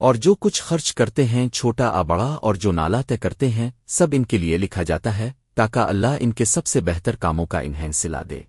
اور جو کچھ خرچ کرتے ہیں چھوٹا آ بڑا اور جو نالا طے کرتے ہیں، سب ان کے لیے لکھا جاتا ہے تاکہ اللہ ان کے سب سے بہتر کاموں کا انہیں سلا دے۔